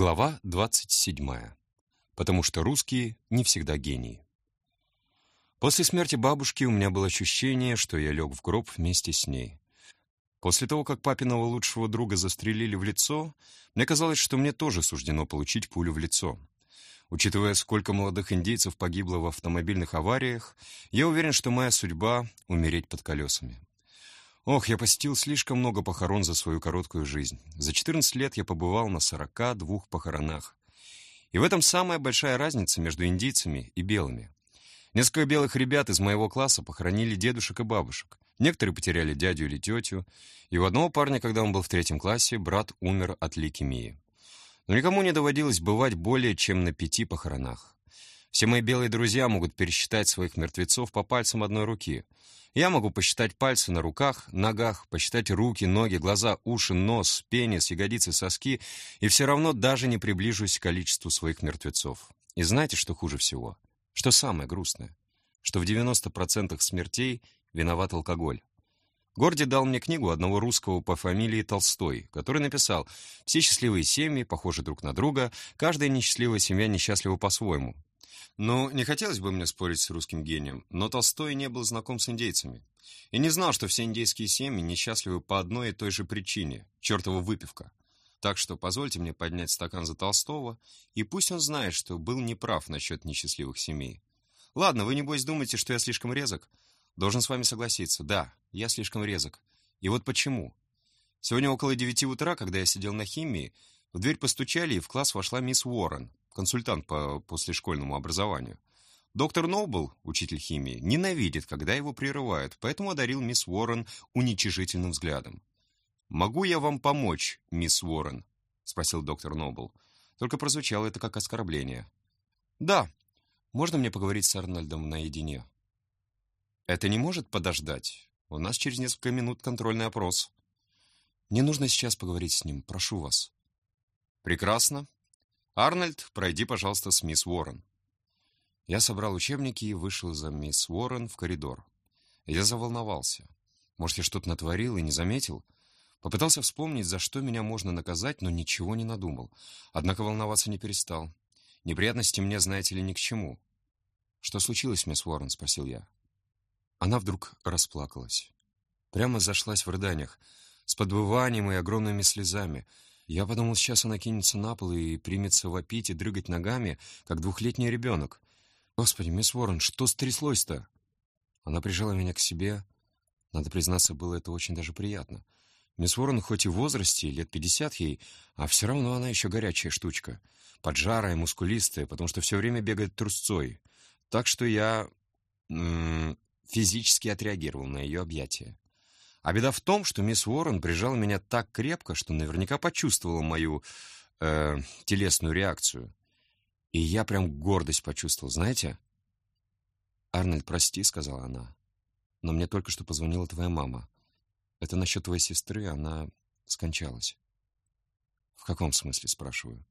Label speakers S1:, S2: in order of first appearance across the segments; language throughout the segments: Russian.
S1: Глава 27. Потому что русские не всегда гении. После смерти бабушки у меня было ощущение, что я лег в гроб вместе с ней. После того, как папиного лучшего друга застрелили в лицо, мне казалось, что мне тоже суждено получить пулю в лицо. Учитывая, сколько молодых индейцев погибло в автомобильных авариях, я уверен, что моя судьба — умереть под колесами. Ох, я посетил слишком много похорон за свою короткую жизнь. За 14 лет я побывал на 42 похоронах. И в этом самая большая разница между индийцами и белыми. Несколько белых ребят из моего класса похоронили дедушек и бабушек. Некоторые потеряли дядю или тетю. И у одного парня, когда он был в третьем классе, брат умер от лейкемии. Но никому не доводилось бывать более чем на пяти похоронах. Все мои белые друзья могут пересчитать своих мертвецов по пальцам одной руки — я могу посчитать пальцы на руках, ногах, посчитать руки, ноги, глаза, уши, нос, пенис, ягодицы, соски, и все равно даже не приближусь к количеству своих мертвецов. И знаете, что хуже всего? Что самое грустное? Что в 90% смертей виноват алкоголь. Горди дал мне книгу одного русского по фамилии Толстой, который написал «Все счастливые семьи похожи друг на друга, каждая несчастливая семья несчастлива по-своему. Ну, не хотелось бы мне спорить с русским гением, но Толстой не был знаком с индейцами. И не знал, что все индейские семьи несчастливы по одной и той же причине – чертова выпивка. Так что позвольте мне поднять стакан за Толстого, и пусть он знает, что был неправ насчет несчастливых семей. Ладно, вы, небось, думаете, что я слишком резок? Должен с вами согласиться. Да, я слишком резок. И вот почему. Сегодня около девяти утра, когда я сидел на химии, в дверь постучали, и в класс вошла мисс Уоррен, консультант по послешкольному образованию. Доктор Нобл, учитель химии, ненавидит, когда его прерывают, поэтому одарил мисс Уоррен уничижительным взглядом. «Могу я вам помочь, мисс Уоррен?» — спросил доктор Нобл. Только прозвучало это как оскорбление. «Да. Можно мне поговорить с Арнольдом наедине?» «Это не может подождать. У нас через несколько минут контрольный опрос». «Мне нужно сейчас поговорить с ним. Прошу вас». «Прекрасно. «Арнольд, пройди, пожалуйста, с мисс Уоррен». Я собрал учебники и вышел за мисс Уоррен в коридор. Я заволновался. Может, я что-то натворил и не заметил? Попытался вспомнить, за что меня можно наказать, но ничего не надумал. Однако волноваться не перестал. Неприятности мне, знаете ли, ни к чему. «Что случилось, мисс Уоррен?» — спросил я. Она вдруг расплакалась. Прямо зашлась в рыданиях, с подвыванием и огромными слезами — я подумал, сейчас она кинется на пол и примется вопить и дрыгать ногами, как двухлетний ребенок. Господи, мисс Уоррен, что стряслось-то? Она прижала меня к себе. Надо признаться, было это очень даже приятно. Мисс Уоррен хоть и в возрасте, лет пятьдесят ей, а все равно она еще горячая штучка. Поджарая, мускулистая, потому что все время бегает трусцой. Так что я м -м, физически отреагировал на ее объятия. А беда в том, что мисс Уоррен прижала меня так крепко, что наверняка почувствовала мою э, телесную реакцию. И я прям гордость почувствовал, знаете? «Арнольд, прости», — сказала она, — «но мне только что позвонила твоя мама. Это насчет твоей сестры, она скончалась». «В каком смысле?» — спрашиваю.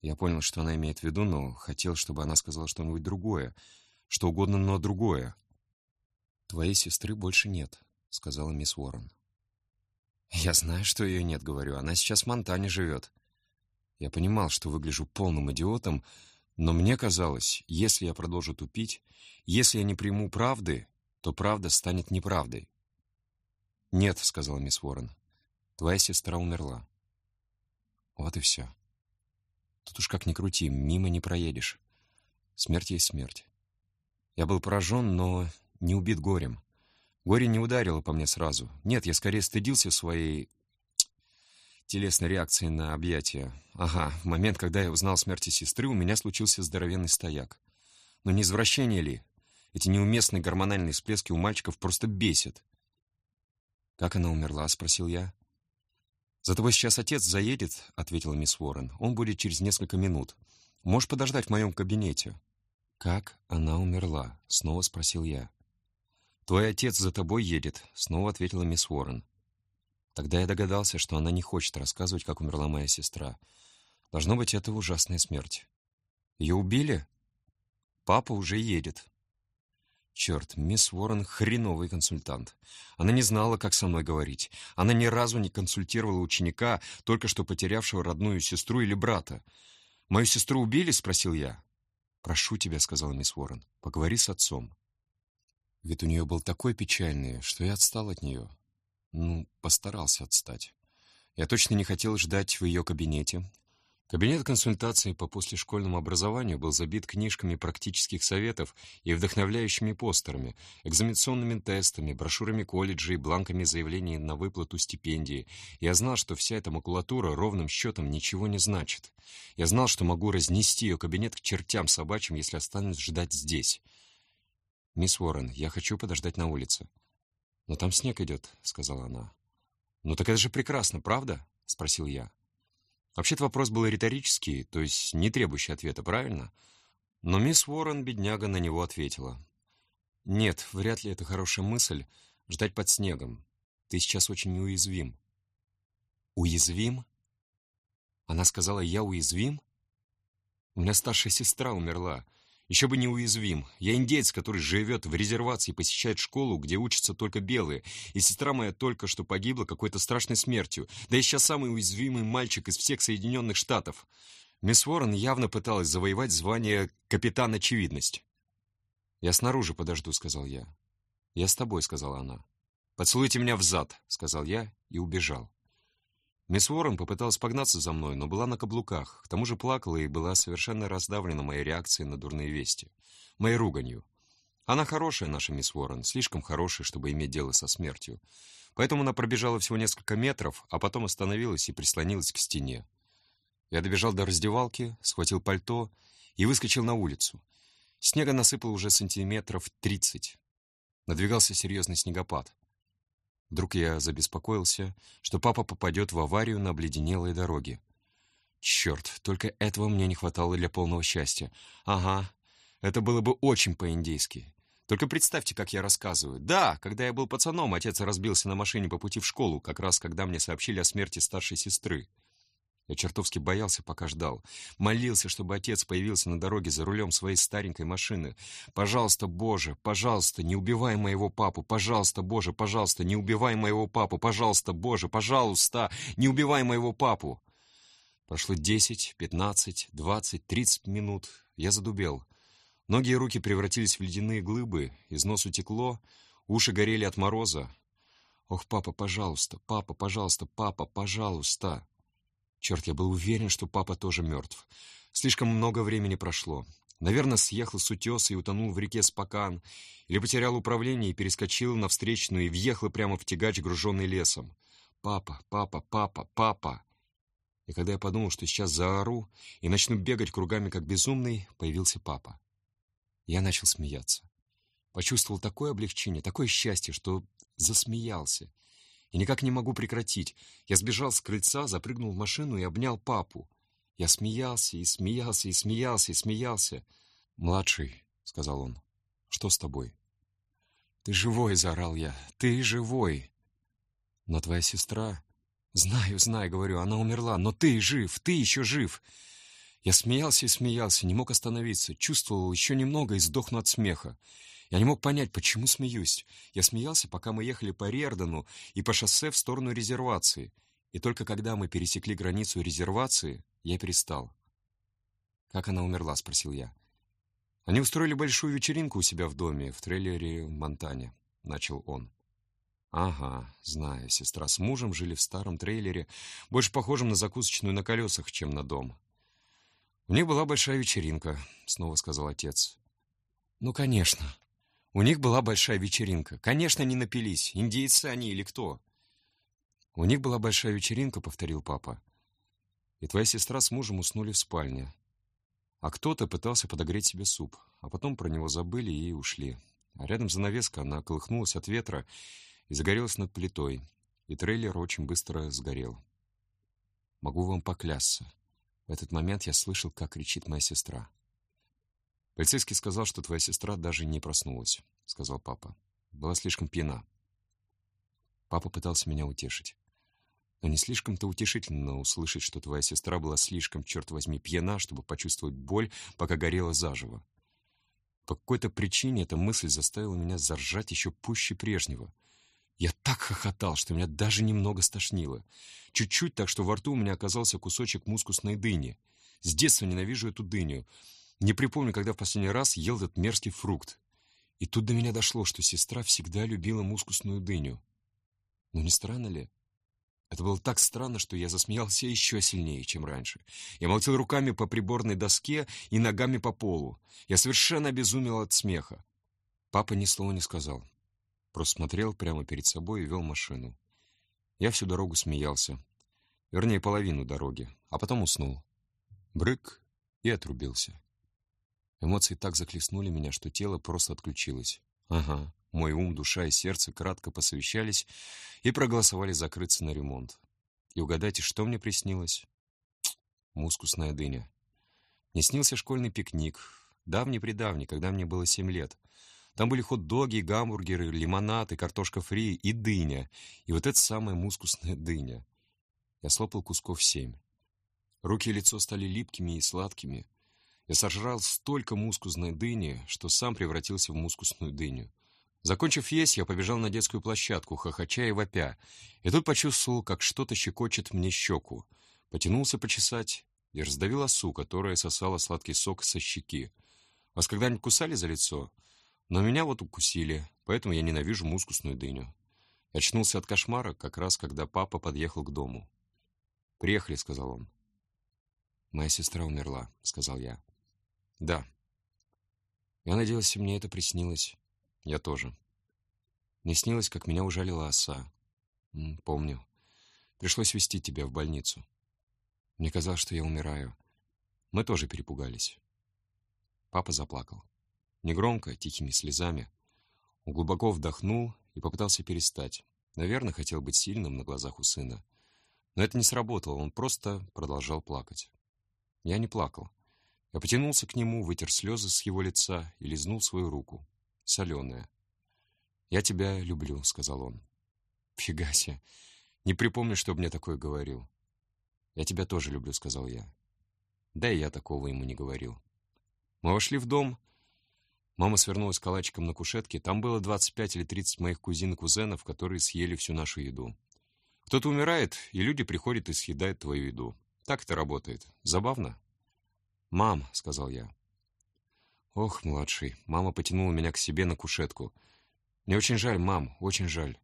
S1: Я понял, что она имеет в виду, но хотел, чтобы она сказала что-нибудь другое. Что угодно, но другое. «Твоей сестры больше нет», — сказала мисс Уоррен. «Я знаю, что ее нет, — говорю. Она сейчас в Монтане живет». Я понимал, что выгляжу полным идиотом, но мне казалось, если я продолжу тупить, если я не приму правды, то правда станет неправдой. «Нет», — сказала мисс Уоррен, — «твоя сестра умерла». Вот и все. Тут уж как ни крути, мимо не проедешь. Смерть есть смерть. Я был поражен, но не убит горем. Горе не ударило по мне сразу. Нет, я скорее стыдился своей телесной реакции на объятия. Ага, в момент, когда я узнал о смерти сестры, у меня случился здоровенный стояк. Но не извращение ли? Эти неуместные гормональные всплески у мальчиков просто бесят. «Как она умерла?» — спросил я. «За тобой сейчас отец заедет», — ответила мисс Уоррен. «Он будет через несколько минут. Можешь подождать в моем кабинете». «Как она умерла?» — снова спросил я. «Твой отец за тобой едет», — снова ответила мисс Уоррен. Тогда я догадался, что она не хочет рассказывать, как умерла моя сестра. Должно быть, это ужасная смерть. Ее убили? Папа уже едет. Черт, мисс Уоррен хреновый консультант. Она не знала, как со мной говорить. Она ни разу не консультировала ученика, только что потерявшего родную сестру или брата. «Мою сестру убили?» — спросил я. «Прошу тебя», — сказала мисс Уоррен, — «поговори с отцом». Вид у нее был такой печальный, что я отстал от нее. Ну, постарался отстать. Я точно не хотел ждать в ее кабинете. Кабинет консультации по послешкольному образованию был забит книжками практических советов и вдохновляющими постерами, экзаменационными тестами, брошюрами колледжей, бланками заявлений на выплату стипендии. Я знал, что вся эта макулатура ровным счетом ничего не значит. Я знал, что могу разнести ее кабинет к чертям собачьим, если останусь ждать здесь. «Мисс Уоррен, я хочу подождать на улице». «Но там снег идет», — сказала она. «Ну так это же прекрасно, правда?» — спросил я. Вообще-то вопрос был риторический, то есть не требующий ответа, правильно? Но мисс Уоррен, бедняга, на него ответила. «Нет, вряд ли это хорошая мысль — ждать под снегом. Ты сейчас очень уязвим». «Уязвим?» Она сказала, «Я уязвим?» У меня старшая сестра умерла. Еще бы неуязвим. Я индейец, который живет в резервации посещает школу, где учатся только белые. И сестра моя только что погибла какой-то страшной смертью. Да и сейчас самый уязвимый мальчик из всех Соединенных Штатов. Мисс Уоррен явно пыталась завоевать звание «Капитан Очевидность». «Я снаружи подожду», — сказал я. «Я с тобой», — сказала она. «Поцелуйте меня в зад», — сказал я и убежал. Мисс Уоррен попыталась погнаться за мной, но была на каблуках, к тому же плакала и была совершенно раздавлена моей реакцией на дурные вести, моей руганью. Она хорошая, наша мисс Уоррен, слишком хорошая, чтобы иметь дело со смертью. Поэтому она пробежала всего несколько метров, а потом остановилась и прислонилась к стене. Я добежал до раздевалки, схватил пальто и выскочил на улицу. Снега насыпал уже сантиметров тридцать. Надвигался серьезный снегопад. Вдруг я забеспокоился, что папа попадет в аварию на обледенелой дороге. Черт, только этого мне не хватало для полного счастья. Ага, это было бы очень по-индейски. Только представьте, как я рассказываю. Да, когда я был пацаном, отец разбился на машине по пути в школу, как раз когда мне сообщили о смерти старшей сестры. Я чертовски боялся, пока ждал. Молился, чтобы отец появился на дороге за рулем своей старенькой машины. «Пожалуйста, Боже, пожалуйста, не убивай моего папу! Пожалуйста, Боже, пожалуйста, не убивай моего папу! Пожалуйста, Боже, пожалуйста, не убивай моего папу!» Прошло десять, пятнадцать, двадцать, тридцать минут. Я задубел. Ноги и руки превратились в ледяные глыбы, из носу текло, уши горели от мороза. «Ох, папа, пожалуйста, папа, пожалуйста, папа, пожалуйста!» Черт, я был уверен, что папа тоже мертв. Слишком много времени прошло. Наверное, съехал с утеса и утонул в реке Спакан, или потерял управление и перескочил на встречную и въехал прямо в тягач, груженный лесом. Папа, папа, папа, папа. И когда я подумал, что сейчас заору и начну бегать кругами, как безумный, появился папа. Я начал смеяться. Почувствовал такое облегчение, такое счастье, что засмеялся. И никак не могу прекратить. Я сбежал с крыльца, запрыгнул в машину и обнял папу. Я смеялся и смеялся и смеялся и смеялся. «Младший», — сказал он, — «что с тобой?» «Ты живой!» — заорал я. «Ты живой!» «Но твоя сестра...» «Знаю, знаю, — говорю, — она умерла, но ты жив, ты еще жив!» Я смеялся и смеялся, не мог остановиться, чувствовал еще немного и сдохну от смеха. Я не мог понять, почему смеюсь. Я смеялся, пока мы ехали по Риордану и по шоссе в сторону резервации. И только когда мы пересекли границу резервации, я перестал. «Как она умерла?» — спросил я. «Они устроили большую вечеринку у себя в доме, в трейлере в Монтане», — начал он. «Ага, знаю, сестра с мужем жили в старом трейлере, больше похожем на закусочную на колесах, чем на дом». «У них была большая вечеринка», — снова сказал отец. «Ну, конечно», у них была большая вечеринка. Конечно, не напились. Индейцы они или кто? У них была большая вечеринка, повторил папа. И твоя сестра с мужем уснули в спальне. А кто-то пытался подогреть себе суп, а потом про него забыли и ушли. А рядом занавеска, она колыхнулась от ветра и загорелась над плитой, и трейлер очень быстро сгорел. Могу вам поклясться. В этот момент я слышал, как кричит моя сестра. «Полицейский сказал, что твоя сестра даже не проснулась», — сказал папа. «Была слишком пьяна». Папа пытался меня утешить. Но не слишком-то утешительно услышать, что твоя сестра была слишком, черт возьми, пьяна, чтобы почувствовать боль, пока горела заживо. По какой-то причине эта мысль заставила меня заржать еще пуще прежнего. Я так хохотал, что меня даже немного стошнило. Чуть-чуть так, что во рту у меня оказался кусочек мускусной дыни. С детства ненавижу эту дыню. Не припомню, когда в последний раз ел этот мерзкий фрукт. И тут до меня дошло, что сестра всегда любила мускусную дыню. Но не странно ли? Это было так странно, что я засмеялся еще сильнее, чем раньше. Я молотил руками по приборной доске и ногами по полу. Я совершенно обезумел от смеха. Папа ни слова не сказал. Просто смотрел прямо перед собой и вел машину. Я всю дорогу смеялся. Вернее, половину дороги. А потом уснул. Брык и отрубился. Эмоции так захлестнули меня, что тело просто отключилось. Ага, мой ум, душа и сердце кратко посовещались и проголосовали закрыться на ремонт. И угадайте, что мне приснилось? Мускусная дыня. Мне снился школьный пикник, давний-предавний, когда мне было семь лет. Там были хот-доги, гамбургеры, лимонад и картошка фри, и дыня. И вот эта самая мускусная дыня. Я слопал кусков семь. Руки и лицо стали липкими и сладкими. Я сожрал столько мускусной дыни, что сам превратился в мускусную дыню. Закончив есть, я побежал на детскую площадку, хохоча и вопя, и тут почувствовал, как что-то щекочет мне щеку. Потянулся почесать и раздавил осу, которая сосала сладкий сок со щеки. Вас когда-нибудь кусали за лицо? Но меня вот укусили, поэтому я ненавижу мускусную дыню. Я очнулся от кошмара, как раз когда папа подъехал к дому. «Приехали», — сказал он. «Моя сестра умерла», — сказал я. «Да». Я надеялся, мне это приснилось. Я тоже. Мне снилось, как меня ужалила оса. Помню. Пришлось везти тебя в больницу. Мне казалось, что я умираю. Мы тоже перепугались. Папа заплакал. Негромко, тихими слезами. Он глубоко вдохнул и попытался перестать. Наверное, хотел быть сильным на глазах у сына. Но это не сработало, он просто продолжал плакать. Я не плакал. Я потянулся к нему, вытер слезы с его лица и лизнул свою руку соленая. «Я тебя люблю», — сказал он. «Фига себе! Не припомню, чтобы мне такое говорил». «Я тебя тоже люблю», — сказал я. Да и я такого ему не говорил. Мы вошли в дом. Мама свернулась калачиком на кушетке. Там было 25 или 30 моих кузин и кузенов, которые съели всю нашу еду. Кто-то умирает, и люди приходят и съедают твою еду. Так это работает. Забавно? «Мам», — сказал я, Ох, младший, мама потянула меня к себе на кушетку. Мне очень жаль, мам, очень жаль.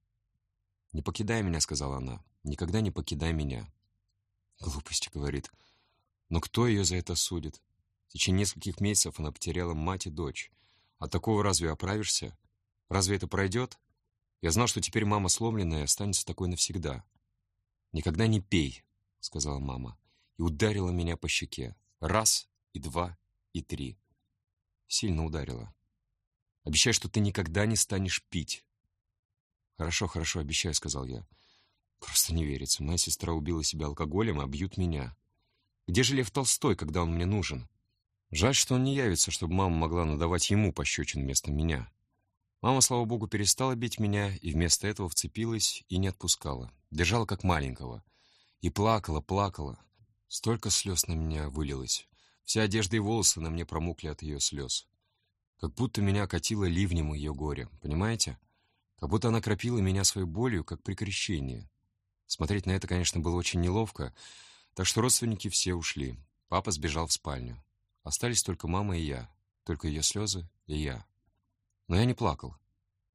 S1: Не покидай меня, сказала она. Никогда не покидай меня. Глупости, говорит. Но кто ее за это судит? В течение нескольких месяцев она потеряла мать и дочь. От такого разве оправишься? Разве это пройдет? Я знал, что теперь мама сломленная останется такой навсегда. «Никогда не пей», — сказала мама, и ударила меня по щеке. Раз, и два, и три. Сильно ударила. Обещай, что ты никогда не станешь пить. Хорошо, хорошо, обещаю, сказал я. Просто не верится. Моя сестра убила себя алкоголем, а бьют меня. Где же Лев Толстой, когда он мне нужен? Жаль, что он не явится, чтобы мама могла надавать ему пощечин вместо меня. Мама, слава богу, перестала бить меня и вместо этого вцепилась и не отпускала. Держала как маленького. И плакала, плакала. Столько слез на меня вылилось. Вся одежда и волосы на мне промокли от ее слез. Как будто меня окатило ливнем ее горя, понимаете? Как будто она кропила меня своей болью, как при крещении. Смотреть на это, конечно, было очень неловко, так что родственники все ушли. Папа сбежал в спальню. Остались только мама и я, только ее слезы и я. Но я не плакал.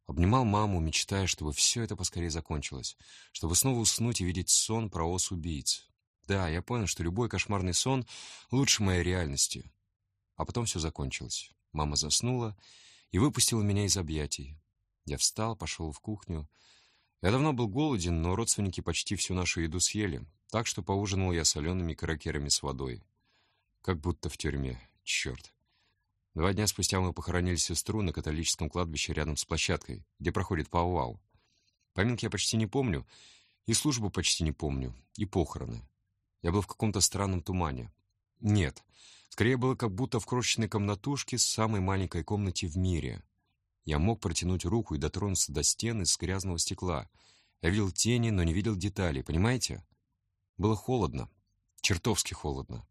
S1: Обнимал маму, мечтая, чтобы все это поскорее закончилось, чтобы снова уснуть и видеть сон про ос-убийц, да, я понял, что любой кошмарный сон лучше моей реальности. А потом все закончилось. Мама заснула и выпустила меня из объятий. Я встал, пошел в кухню. Я давно был голоден, но родственники почти всю нашу еду съели, так что поужинал я солеными каракерами с водой. Как будто в тюрьме. Черт. Два дня спустя мы похоронили сестру на католическом кладбище рядом с площадкой, где проходит Пау-Вау. Поминки я почти не помню, и службу почти не помню, и похороны. Я был в каком-то странном тумане. Нет, скорее было как будто в крошечной комнатушке с самой маленькой комнате в мире. Я мог протянуть руку и дотронуться до стены из грязного стекла. Я видел тени, но не видел деталей, понимаете? Было холодно, чертовски холодно.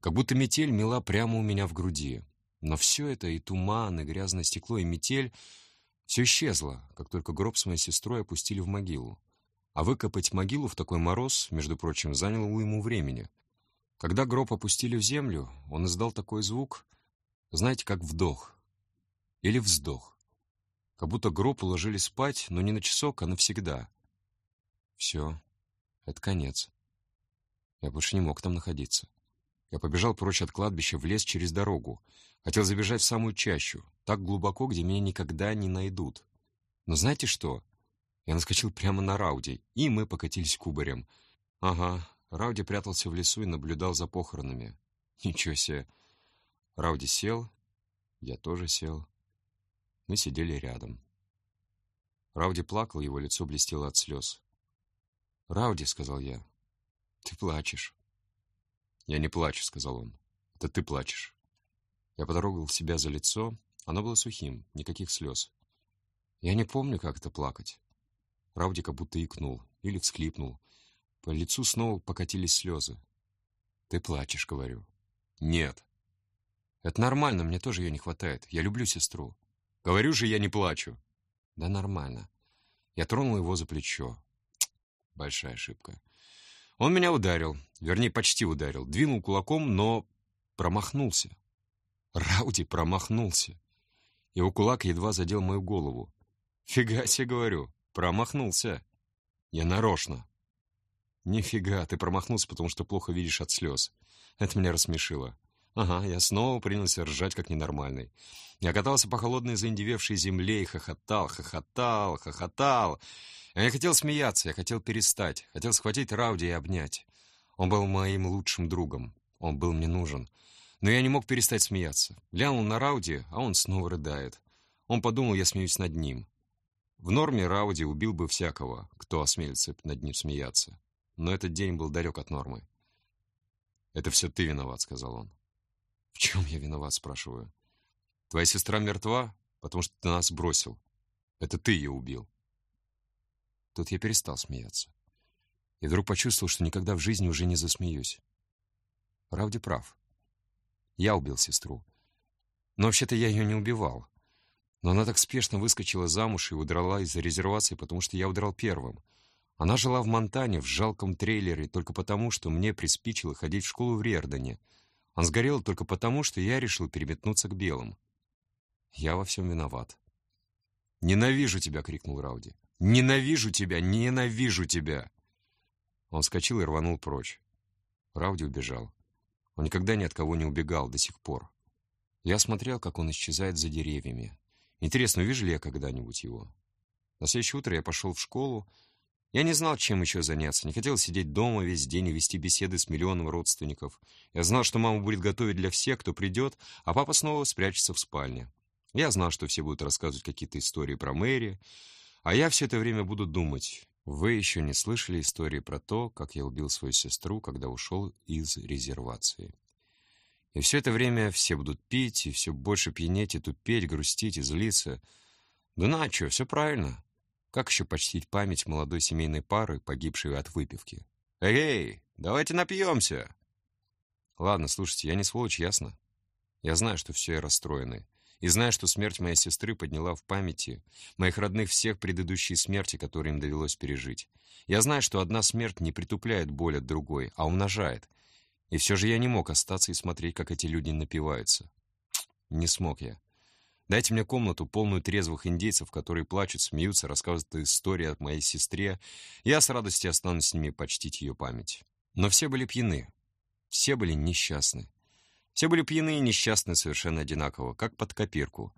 S1: Как будто метель мела прямо у меня в груди. Но все это, и туман, и грязное стекло, и метель, все исчезло, как только гроб с моей сестрой опустили в могилу. А выкопать могилу в такой мороз, между прочим, заняло ему времени. Когда гроб опустили в землю, он издал такой звук, знаете, как вдох или вздох. Как будто гроб уложили спать, но не на часок, а навсегда. Все, это конец. Я больше не мог там находиться. Я побежал прочь от кладбища в лес через дорогу. Хотел забежать в самую чащу, так глубоко, где меня никогда не найдут. Но знаете что? Я наскочил прямо на Рауди, и мы покатились кубарем. Ага, Рауди прятался в лесу и наблюдал за похоронами. Ничего себе. Рауди сел, я тоже сел. Мы сидели рядом. Рауди плакал, его лицо блестело от слез. «Рауди», — сказал я, — «ты плачешь». «Я не плачу», — сказал он. «Это ты плачешь». Я потрогал себя за лицо. Оно было сухим, никаких слез. Я не помню, как это плакать. Рауди как будто икнул или всхлипнул. По лицу снова покатились слезы. «Ты плачешь», — говорю. «Нет». «Это нормально, мне тоже ее не хватает. Я люблю сестру». «Говорю же, я не плачу». «Да нормально». Я тронул его за плечо. Большая ошибка. Он меня ударил, вернее, почти ударил. Двинул кулаком, но промахнулся. Рауди промахнулся. Его кулак едва задел мою голову. «Фига себе, говорю, промахнулся. Я нарочно». «Нифига, ты промахнулся, потому что плохо видишь от слез». Это меня рассмешило. Ага, я снова принялся ржать, как ненормальный. Я катался по холодной заиндевевшей земле и хохотал, хохотал, хохотал. А я хотел смеяться, я хотел перестать, хотел схватить Рауди и обнять. Он был моим лучшим другом, он был мне нужен. Но я не мог перестать смеяться. Глянул на Рауди, а он снова рыдает. Он подумал, я смеюсь над ним. В норме Рауди убил бы всякого, кто осмелится над ним смеяться. Но этот день был далек от нормы. «Это все ты виноват», — сказал он. «В чем я виноват?» — спрашиваю. «Твоя сестра мертва, потому что ты нас бросил. Это ты ее убил». Тут я перестал смеяться. И вдруг почувствовал, что никогда в жизни уже не засмеюсь. Правде прав. Я убил сестру. Но вообще-то я ее не убивал. Но она так спешно выскочила замуж и удрала из резервации, потому что я удрал первым. Она жила в Монтане в жалком трейлере только потому, что мне приспичило ходить в школу в Риордане. Он сгорел только потому, что я решил переметнуться к белым. Я во всем виноват. «Ненавижу тебя!» — крикнул Рауди. «Ненавижу тебя! Ненавижу тебя!» Он вскочил и рванул прочь. Рауди убежал. Он никогда ни от кого не убегал до сих пор. Я смотрел, как он исчезает за деревьями. Интересно, увижу ли я когда-нибудь его? На следующее утро я пошел в школу. Я не знал, чем еще заняться. Не хотел сидеть дома весь день и вести беседы с миллионом родственников. Я знал, что мама будет готовить для всех, кто придет, а папа снова спрячется в спальне. Я знал, что все будут рассказывать какие-то истории про Мэри, а я все это время буду думать. Вы еще не слышали истории про то, как я убил свою сестру, когда ушел из резервации. И все это время все будут пить, и все больше пьянеть, и тупеть, грустить и злиться. Да на что, все правильно. Как еще почтить память молодой семейной пары, погибшей от выпивки? Эй, давайте напьемся! Ладно, слушайте, я не сволочь, ясно? Я знаю, что все расстроены. И зная, что смерть моей сестры подняла в памяти моих родных всех предыдущие смерти, которые им довелось пережить. Я знаю, что одна смерть не притупляет боль от другой, а умножает. И все же я не мог остаться и смотреть, как эти люди напиваются. Не смог я. Дайте мне комнату, полную трезвых индейцев, которые плачут, смеются, рассказывают истории от моей сестре. Я с радостью останусь с ними почтить ее память. Но все были пьяны. Все были несчастны. Все были пьяны и несчастны совершенно одинаково, как под копирку.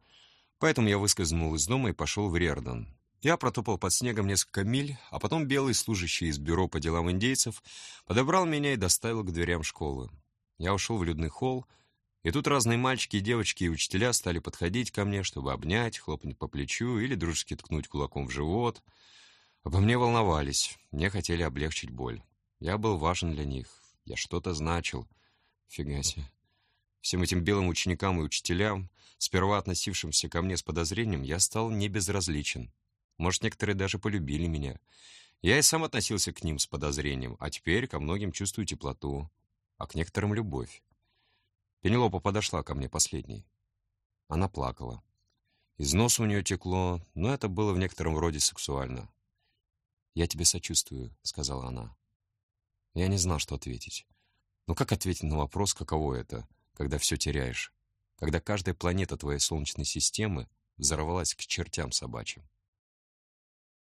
S1: Поэтому я выскользнул из дома и пошел в Рердон. Я протопал под снегом несколько миль, а потом белый служащий из бюро по делам индейцев подобрал меня и доставил к дверям школы. Я ушел в людный холл, и тут разные мальчики девочки и учителя стали подходить ко мне, чтобы обнять, хлопнуть по плечу или дружески ткнуть кулаком в живот. Обо мне волновались, мне хотели облегчить боль. Я был важен для них, я что-то значил. Фига себе. Всем этим белым ученикам и учителям, сперва относившимся ко мне с подозрением, я стал небезразличен. Может, некоторые даже полюбили меня. Я и сам относился к ним с подозрением, а теперь ко многим чувствую теплоту, а к некоторым — любовь. Пенелопа подошла ко мне последней. Она плакала. Из носа у нее текло, но это было в некотором роде сексуально. «Я тебе сочувствую», — сказала она. Я не знал, что ответить. Но как ответить на вопрос, каково это, когда все теряешь? Когда каждая планета твоей Солнечной системы взорвалась к чертям собачьим?